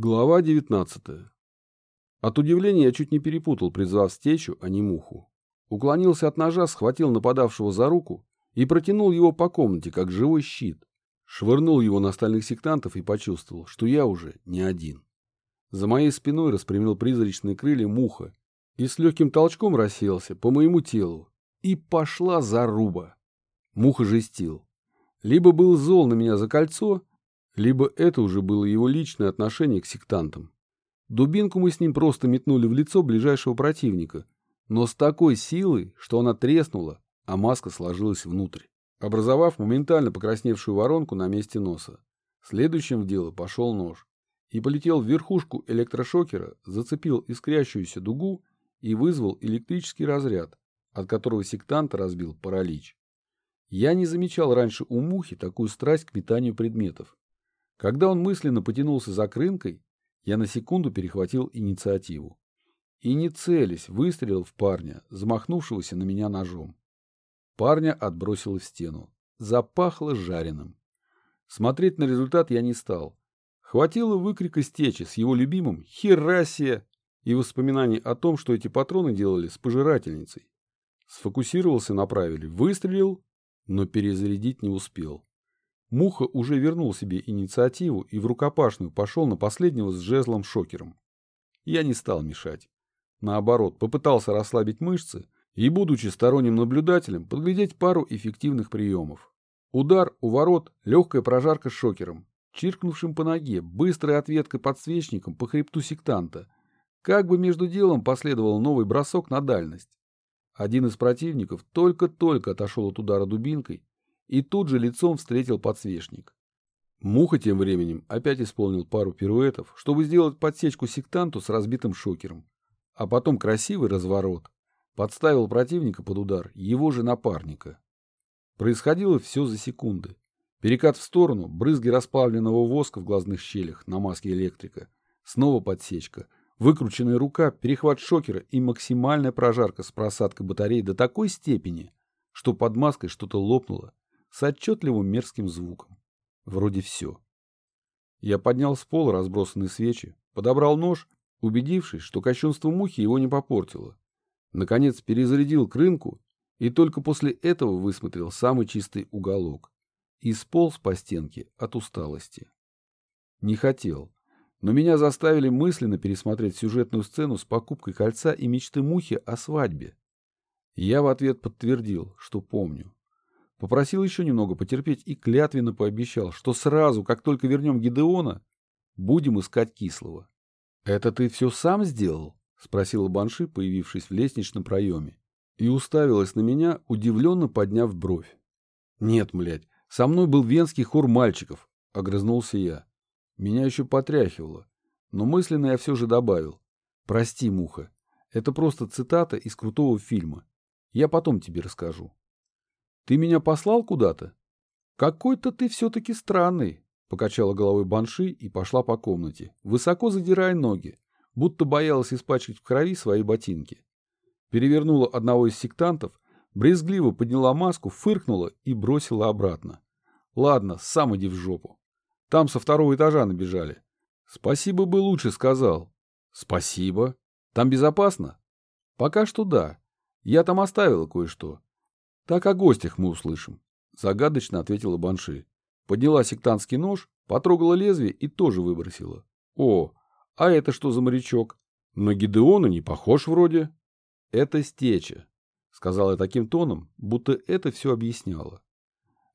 Глава 19. От удивления я чуть не перепутал, призвав стечу, а не муху. Уклонился от ножа, схватил нападавшего за руку и протянул его по комнате, как живой щит. Швырнул его на остальных сектантов и почувствовал, что я уже не один. За моей спиной распрямил призрачные крылья муха и с легким толчком расселся по моему телу. И пошла заруба. Муха жестил. Либо был зол на меня за кольцо, либо это уже было его личное отношение к сектантам. Дубинку мы с ним просто метнули в лицо ближайшего противника, но с такой силой, что она треснула, а маска сложилась внутрь, образовав моментально покрасневшую воронку на месте носа. Следующим в дело пошел нож и полетел в верхушку электрошокера, зацепил искрящуюся дугу и вызвал электрический разряд, от которого сектанта разбил паралич. Я не замечал раньше у мухи такую страсть к метанию предметов. Когда он мысленно потянулся за крынкой, я на секунду перехватил инициативу. И не целясь, выстрелил в парня, замахнувшегося на меня ножом. Парня отбросило в стену. Запахло жареным. Смотреть на результат я не стал. Хватило выкрика стечи с его любимым «Херасия!» и воспоминаний о том, что эти патроны делали с пожирательницей. Сфокусировался на правиле, выстрелил, но перезарядить не успел. Муха уже вернул себе инициативу и в рукопашную пошел на последнего с жезлом-шокером. Я не стал мешать. Наоборот, попытался расслабить мышцы и, будучи сторонним наблюдателем, подглядеть пару эффективных приемов. Удар у ворот, легкая прожарка шокером, чиркнувшим по ноге, быстрая ответка подсвечником по хребту сектанта. Как бы между делом последовал новый бросок на дальность. Один из противников только-только отошел от удара дубинкой и тут же лицом встретил подсвечник. Муха тем временем опять исполнил пару пируэтов, чтобы сделать подсечку сектанту с разбитым шокером, а потом красивый разворот. Подставил противника под удар его же напарника. Происходило все за секунды. Перекат в сторону, брызги расплавленного воска в глазных щелях на маске электрика, снова подсечка, выкрученная рука, перехват шокера и максимальная прожарка с просадкой батареи до такой степени, что под маской что-то лопнуло с отчетливым мерзким звуком. Вроде все. Я поднял с пола разбросанные свечи, подобрал нож, убедившись, что кощунство мухи его не попортило. Наконец перезарядил крынку и только после этого высмотрел самый чистый уголок и сполз по стенке от усталости. Не хотел, но меня заставили мысленно пересмотреть сюжетную сцену с покупкой кольца и мечты мухи о свадьбе. Я в ответ подтвердил, что помню. Попросил еще немного потерпеть и клятвенно пообещал, что сразу, как только вернем Гидеона, будем искать кислого. «Это ты все сам сделал?» — спросила Банши, появившись в лестничном проеме. И уставилась на меня, удивленно подняв бровь. «Нет, млядь, со мной был венский хор мальчиков», — огрызнулся я. Меня еще потряхивало, но мысленно я все же добавил. «Прости, муха, это просто цитата из крутого фильма. Я потом тебе расскажу». Ты меня послал куда-то? Какой-то ты все-таки странный, покачала головой Банши и пошла по комнате, высоко задирая ноги, будто боялась испачкать в крови свои ботинки. Перевернула одного из сектантов, брезгливо подняла маску, фыркнула и бросила обратно. Ладно, сам иди в жопу. Там со второго этажа набежали. Спасибо бы лучше сказал. Спасибо. Там безопасно? Пока что да. Я там оставила кое-что. Так о гостях мы услышим, загадочно ответила Банши. Подняла сектантский нож, потрогала лезвие и тоже выбросила. О, а это что за морячок? На Гидеона не похож вроде. Это стеча, сказала я таким тоном, будто это все объясняло.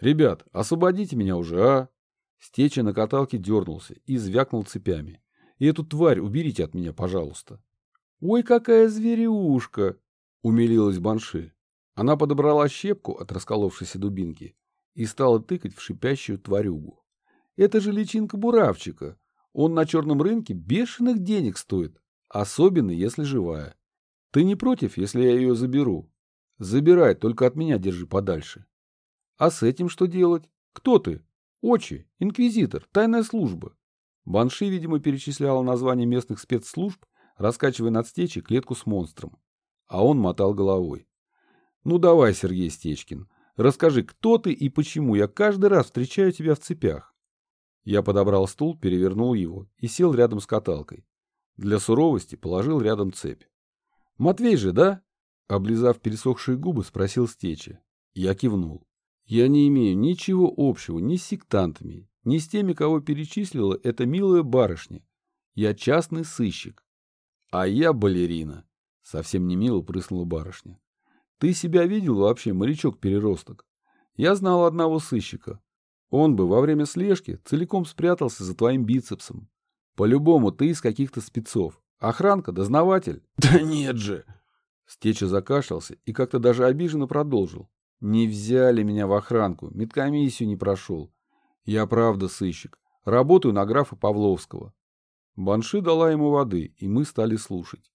Ребят, освободите меня уже, а? Стеча на каталке дернулся и звякнул цепями. И эту тварь уберите от меня, пожалуйста. Ой, какая зверюшка! Умилилась Банши. Она подобрала щепку от расколовшейся дубинки и стала тыкать в шипящую тварюгу. Это же личинка буравчика. Он на черном рынке бешеных денег стоит, особенно если живая. Ты не против, если я ее заберу? Забирай, только от меня держи подальше. А с этим что делать? Кто ты? Очи, инквизитор, тайная служба. Банши, видимо, перечисляла названия местных спецслужб, раскачивая над стечей клетку с монстром. А он мотал головой. Ну давай, Сергей Стечкин, расскажи, кто ты и почему я каждый раз встречаю тебя в цепях. Я подобрал стул, перевернул его и сел рядом с каталкой. Для суровости положил рядом цепь. «Матвей же, да?» Облизав пересохшие губы, спросил Стеча. Я кивнул. «Я не имею ничего общего ни с сектантами, ни с теми, кого перечислила эта милая барышня. Я частный сыщик. А я балерина. Совсем не мило прыснула барышня. Ты себя видел вообще, морячок-переросток? Я знал одного сыщика. Он бы во время слежки целиком спрятался за твоим бицепсом. По-любому ты из каких-то спецов. Охранка, дознаватель. Да нет же! Стеча закашлялся и как-то даже обиженно продолжил. Не взяли меня в охранку, медкомиссию не прошел. Я правда сыщик. Работаю на графа Павловского. Банши дала ему воды, и мы стали слушать.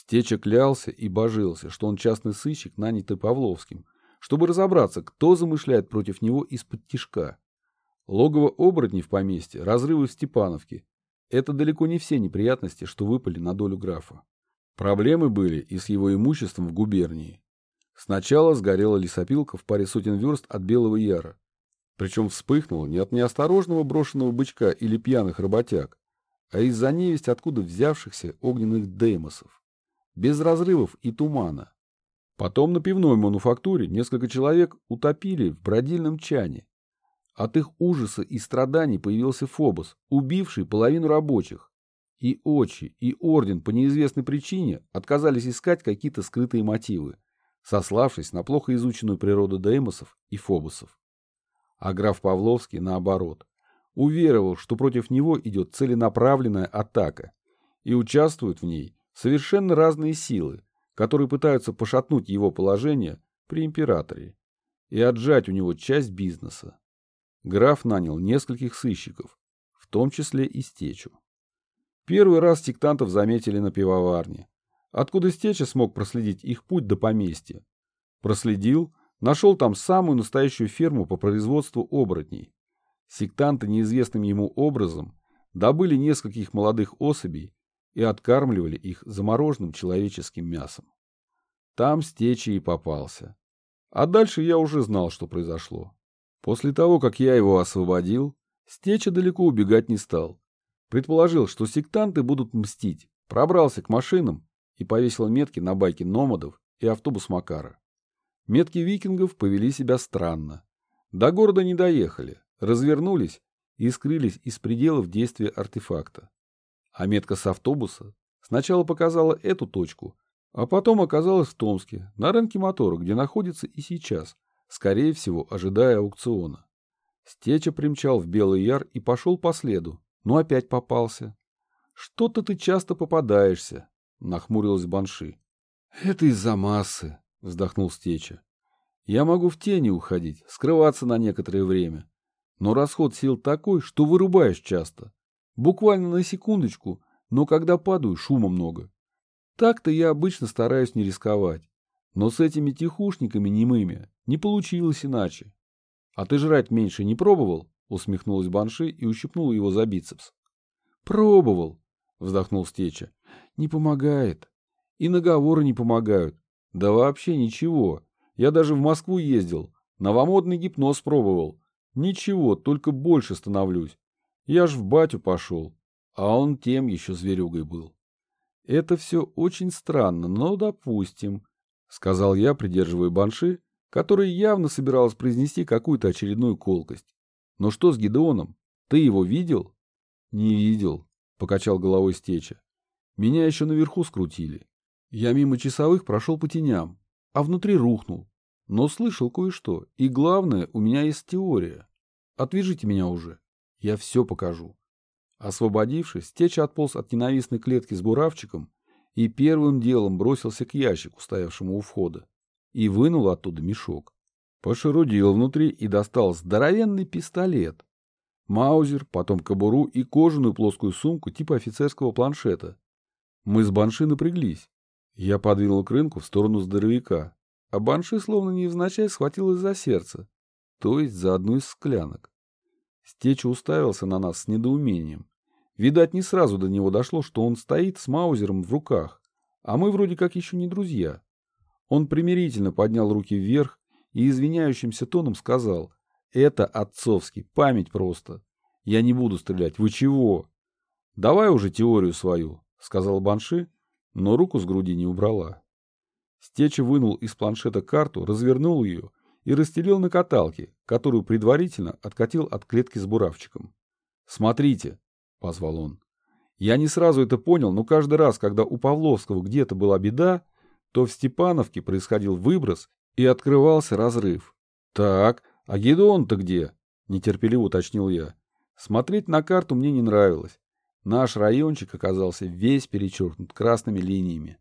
Стеча клялся и божился, что он частный сыщик, нанятый Павловским, чтобы разобраться, кто замышляет против него из-под тишка. Логово оборотней в поместье, разрывы в Степановке – это далеко не все неприятности, что выпали на долю графа. Проблемы были и с его имуществом в губернии. Сначала сгорела лесопилка в паре сотен верст от Белого Яра. Причем вспыхнула не от неосторожного брошенного бычка или пьяных работяг, а из-за невесть откуда взявшихся огненных деймосов. Без разрывов и тумана. Потом на пивной мануфактуре несколько человек утопили в бродильном чане. От их ужаса и страданий появился Фобос, убивший половину рабочих. И Очи, и Орден по неизвестной причине отказались искать какие-то скрытые мотивы, сославшись на плохо изученную природу деймосов и Фобосов. А граф Павловский, наоборот, уверовал, что против него идет целенаправленная атака, и участвуют в ней совершенно разные силы, которые пытаются пошатнуть его положение при императоре и отжать у него часть бизнеса. Граф нанял нескольких сыщиков, в том числе и Стечу. Первый раз сектантов заметили на пивоварне, откуда Стеча смог проследить их путь до поместья. Проследил, нашел там самую настоящую ферму по производству оборотней. Сектанты неизвестным ему образом добыли нескольких молодых особей и откармливали их замороженным человеческим мясом. Там стечи и попался. А дальше я уже знал, что произошло. После того, как я его освободил, Стеча далеко убегать не стал. Предположил, что сектанты будут мстить, пробрался к машинам и повесил метки на байки номадов и автобус Макара. Метки викингов повели себя странно. До города не доехали, развернулись и скрылись из пределов действия артефакта. А метка с автобуса сначала показала эту точку, а потом оказалась в Томске, на рынке мотора, где находится и сейчас, скорее всего, ожидая аукциона. Стеча примчал в Белый Яр и пошел по следу, но опять попался. «Что-то ты часто попадаешься», — нахмурилась Банши. «Это из-за массы», — вздохнул Стеча. «Я могу в тени уходить, скрываться на некоторое время, но расход сил такой, что вырубаешь часто. Буквально на секундочку, но когда падаю, шума много. Так-то я обычно стараюсь не рисковать. Но с этими тихушниками немыми не получилось иначе. А ты жрать меньше не пробовал? Усмехнулась Банши и ущипнула его за бицепс. Пробовал, вздохнул Стеча. Не помогает. И наговоры не помогают. Да вообще ничего. Я даже в Москву ездил. Новомодный гипноз пробовал. Ничего, только больше становлюсь. Я ж в батю пошел, а он тем еще зверюгой был. Это все очень странно, но допустим, сказал я, придерживая банши, которая явно собиралась произнести какую-то очередную колкость. Но что с Гидеоном? Ты его видел? Не видел, покачал головой Стеча. Меня еще наверху скрутили. Я мимо часовых прошел по теням, а внутри рухнул. Но слышал кое-что, и главное, у меня есть теория. Отвяжите меня уже. Я все покажу. Освободившись, Теча отполз от ненавистной клетки с буравчиком и первым делом бросился к ящику, стоявшему у входа, и вынул оттуда мешок. Пошерудил внутри и достал здоровенный пистолет. Маузер, потом кобуру и кожаную плоскую сумку типа офицерского планшета. Мы с Банши напряглись. Я подвинул к рынку в сторону здоровяка, а Банши словно невзначай схватилась за сердце, то есть за одну из склянок. Стеча уставился на нас с недоумением. Видать, не сразу до него дошло, что он стоит с маузером в руках, а мы вроде как еще не друзья. Он примирительно поднял руки вверх и извиняющимся тоном сказал, «Это отцовский, память просто. Я не буду стрелять. Вы чего? Давай уже теорию свою, сказал Банши, но руку с груди не убрала. Стеча вынул из планшета карту, развернул ее и расстелил на каталке, которую предварительно откатил от клетки с буравчиком. «Смотрите», — позвал он. Я не сразу это понял, но каждый раз, когда у Павловского где-то была беда, то в Степановке происходил выброс и открывался разрыв. «Так, а Гедеон-то где?» — нетерпеливо уточнил я. Смотреть на карту мне не нравилось. Наш райончик оказался весь перечеркнут красными линиями.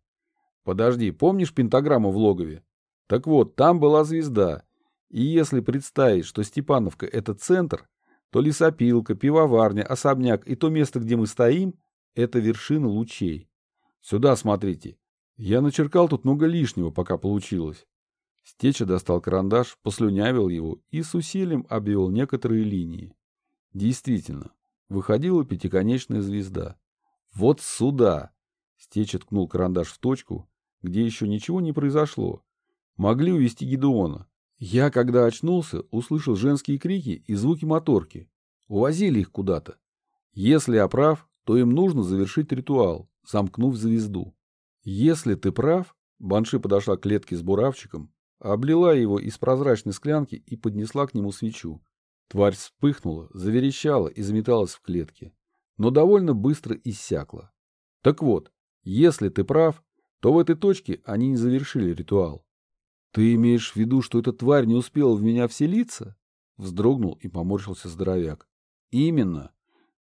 Подожди, помнишь пентаграмму в логове? Так вот, там была звезда. И если представить, что Степановка — это центр, то лесопилка, пивоварня, особняк и то место, где мы стоим, — это вершина лучей. Сюда смотрите. Я начеркал тут много лишнего, пока получилось. Стеча достал карандаш, послюнявил его и с усилием обвел некоторые линии. Действительно, выходила пятиконечная звезда. Вот сюда! Стеча ткнул карандаш в точку, где еще ничего не произошло. Могли увести Гедеона. Я, когда очнулся, услышал женские крики и звуки моторки. Увозили их куда-то. Если я прав, то им нужно завершить ритуал, замкнув звезду. Если ты прав, Банши подошла к клетке с буравчиком, облила его из прозрачной склянки и поднесла к нему свечу. Тварь вспыхнула, заверещала и заметалась в клетке, но довольно быстро иссякла. Так вот, если ты прав, то в этой точке они не завершили ритуал. Ты имеешь в виду, что эта тварь не успела в меня вселиться? Вздрогнул и поморщился здоровяк. Именно.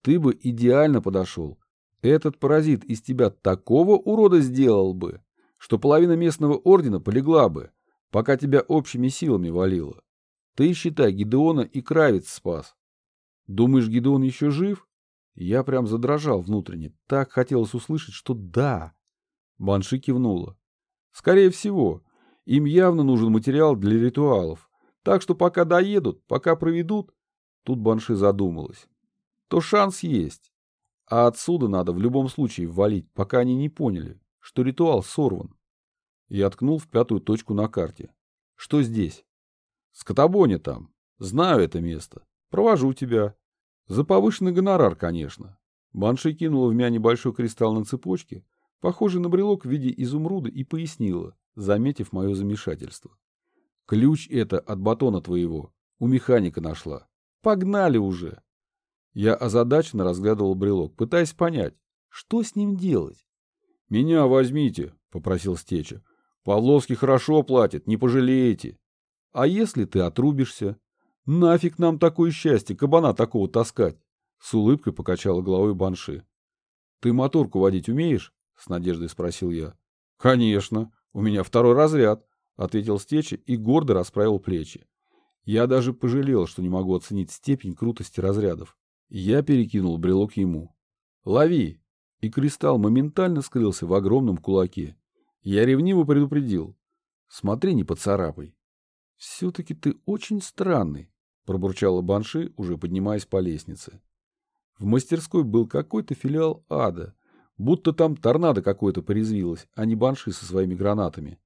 Ты бы идеально подошел. Этот паразит из тебя такого урода сделал бы, что половина местного ордена полегла бы, пока тебя общими силами валило. Ты, считай, Гидеона и Кравец спас. Думаешь, Гидеон еще жив? Я прям задрожал внутренне. Так хотелось услышать, что да. Банши кивнула. Скорее всего, им явно нужен материал для ритуалов. Так что пока доедут, пока проведут, тут Банши задумалась, то шанс есть. А отсюда надо в любом случае валить, пока они не поняли, что ритуал сорван. Я ткнул в пятую точку на карте. Что здесь? Скотобоня там. Знаю это место. Провожу тебя. За повышенный гонорар, конечно. Банши кинула в меня небольшой кристалл на цепочке, похожий на брелок в виде изумруда, и пояснила, заметив мое замешательство. Ключ это от батона твоего. У механика нашла. Погнали уже. Я озадаченно разглядывал брелок, пытаясь понять, что с ним делать. «Меня возьмите», — попросил Стеча. «Павловский хорошо платит, не пожалеете». А если ты отрубишься? Нафиг нам такое счастье, кабана такого таскать? С улыбкой покачала головой Банши. Ты моторку водить умеешь? С надеждой спросил я. Конечно, у меня второй разряд, ответил Стеча и гордо расправил плечи. Я даже пожалел, что не могу оценить степень крутости разрядов. Я перекинул брелок ему. «Лови!» И кристалл моментально скрылся в огромном кулаке. Я ревниво предупредил. «Смотри, не поцарапай». «Все-таки ты очень странный», — пробурчала Банши, уже поднимаясь по лестнице. В мастерской был какой-то филиал ада, будто там торнадо какое-то порезвилось, а не Банши со своими гранатами.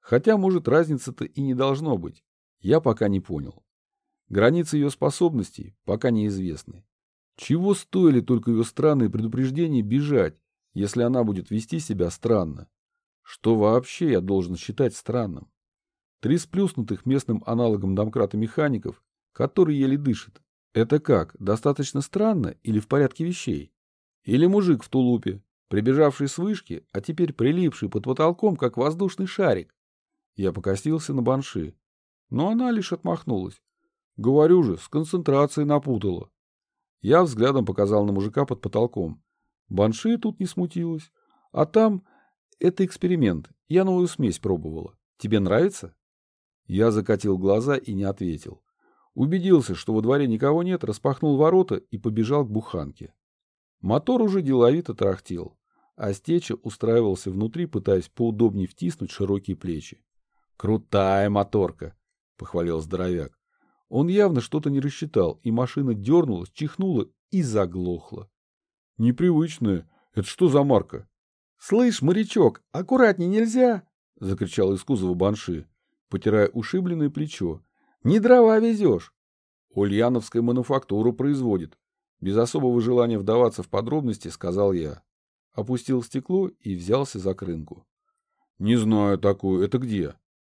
Хотя, может, разницы-то и не должно быть. Я пока не понял. Границы ее способностей пока неизвестны. Чего стоили только ее странные предупреждения бежать, если она будет вести себя странно? Что вообще я должен считать странным? Три сплюснутых местным аналогом домкрата механиков, который еле дышит. Это как, достаточно странно или в порядке вещей? Или мужик в тулупе, прибежавший с вышки, а теперь прилипший под потолком, как воздушный шарик? Я покосился на банши, но она лишь отмахнулась. Говорю же, с концентрацией напутала. Я взглядом показал на мужика под потолком. Банши тут не смутилась. А там... Это эксперимент. Я новую смесь пробовала. Тебе нравится? Я закатил глаза и не ответил. Убедился, что во дворе никого нет, распахнул ворота и побежал к буханке. Мотор уже деловито трахтел, а стеча устраивался внутри, пытаясь поудобнее втиснуть широкие плечи. «Крутая моторка!» — похвалил здоровяк. Он явно что-то не рассчитал, и машина дернулась, чихнула и заглохла. «Непривычная. Это что за марка?» «Слышь, морячок, аккуратней нельзя!» — закричал из кузова банши потирая ушибленное плечо. «Не дрова везешь!» «Ульяновская мануфактура производит. Без особого желания вдаваться в подробности, сказал я. Опустил стекло и взялся за крынку. «Не знаю такую. Это где?»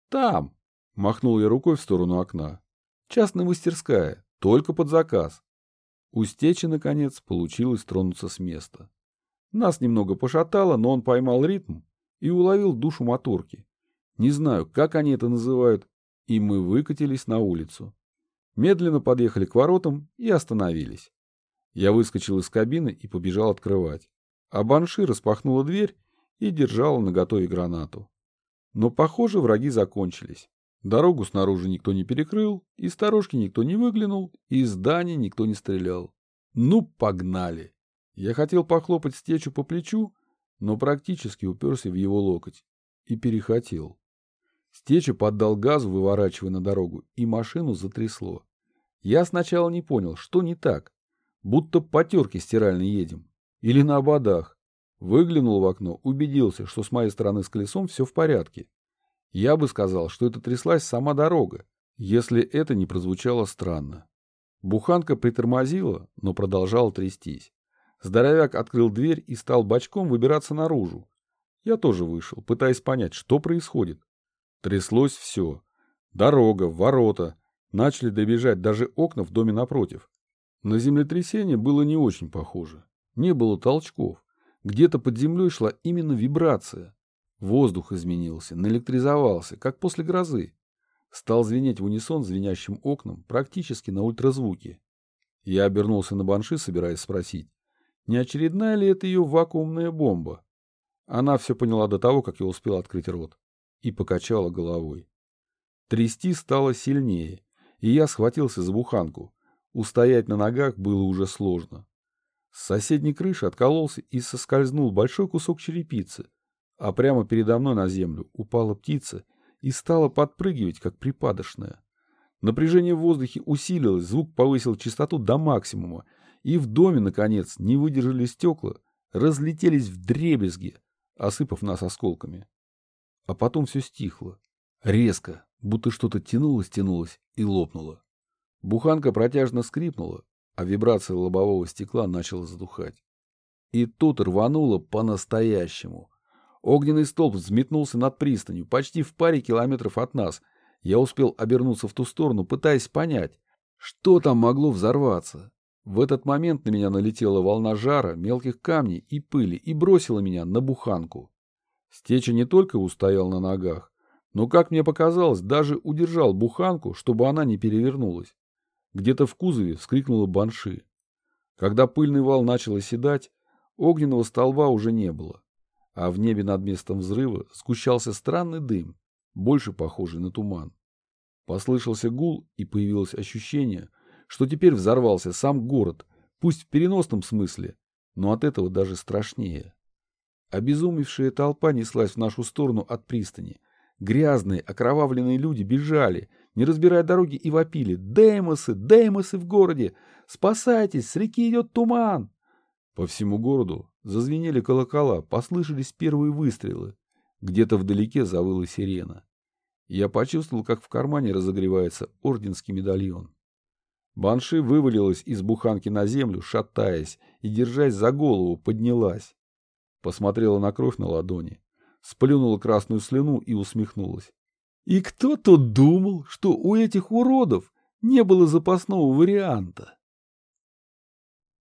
«Там!» — махнул я рукой в сторону окна. «Частная мастерская. Только под заказ». У Стечи, наконец, получилось тронуться с места. Нас немного пошатало, но он поймал ритм и уловил душу моторки. Не знаю, как они это называют, и мы выкатились на улицу. Медленно подъехали к воротам и остановились. Я выскочил из кабины и побежал открывать. А Банши распахнула дверь и держала наготове гранату. Но, похоже, враги закончились. Дорогу снаружи никто не перекрыл, из сторожки никто не выглянул, и из здания никто не стрелял. Ну, погнали! Я хотел похлопать Стечу по плечу, но практически уперся в его локоть и перехотел. Стеча поддал газу, выворачивая на дорогу, и машину затрясло. Я сначала не понял, что не так. Будто по терке стиральной едем. Или на ободах. Выглянул в окно, убедился, что с моей стороны с колесом все в порядке. Я бы сказал, что это тряслась сама дорога, если это не прозвучало странно. Буханка притормозила, но продолжала трястись. Здоровяк открыл дверь и стал бочком выбираться наружу. Я тоже вышел, пытаясь понять, что происходит. Тряслось все. Дорога, ворота. Начали добежать даже окна в доме напротив. На землетрясение было не очень похоже. Не было толчков. Где-то под землей шла именно вибрация. Воздух изменился, наэлектризовался, как после грозы. Стал звенеть в унисон звенящим окнам, практически на ультразвуке. Я обернулся на банши, собираясь спросить, не очередная ли это ее вакуумная бомба. Она все поняла до того, как я успел открыть рот и покачала головой. Трясти стало сильнее, и я схватился за буханку. Устоять на ногах было уже сложно. С соседней крыши откололся и соскользнул большой кусок черепицы, а прямо передо мной на землю упала птица и стала подпрыгивать, как припадочная. Напряжение в воздухе усилилось, звук повысил частоту до максимума, и в доме, наконец, не выдержали стекла, разлетелись в дребезги, осыпав нас осколками. А потом все стихло. Резко, будто что-то тянулось-тянулось и лопнуло. Буханка протяжно скрипнула, а вибрация лобового стекла начала задухать. И тут рвануло по-настоящему. Огненный столб взметнулся над пристанью, почти в паре километров от нас. Я успел обернуться в ту сторону, пытаясь понять, что там могло взорваться. В этот момент на меня налетела волна жара, мелких камней и пыли и бросила меня на буханку. Стеча не только устоял на ногах, но, как мне показалось, даже удержал буханку, чтобы она не перевернулась. Где-то в кузове вскрикнула банши. Когда пыльный вал начал оседать, огненного столба уже не было, а в небе над местом взрыва сгущался странный дым, больше похожий на туман. Послышался гул, и появилось ощущение, что теперь взорвался сам город, пусть в переносном смысле, но от этого даже страшнее. Обезумевшая толпа неслась в нашу сторону от пристани. Грязные, окровавленные люди бежали, не разбирая дороги, и вопили «Деймосы! Деймосы в городе! Спасайтесь! С реки идет туман!» По всему городу зазвенели колокола, послышались первые выстрелы. Где-то вдалеке завыла сирена. Я почувствовал, как в кармане разогревается орденский медальон. Банши вывалилась из буханки на землю, шатаясь, и, держась за голову, поднялась. Посмотрела на кровь на ладони, сплюнула красную слюну и усмехнулась. И кто тут думал, что у этих уродов не было запасного варианта?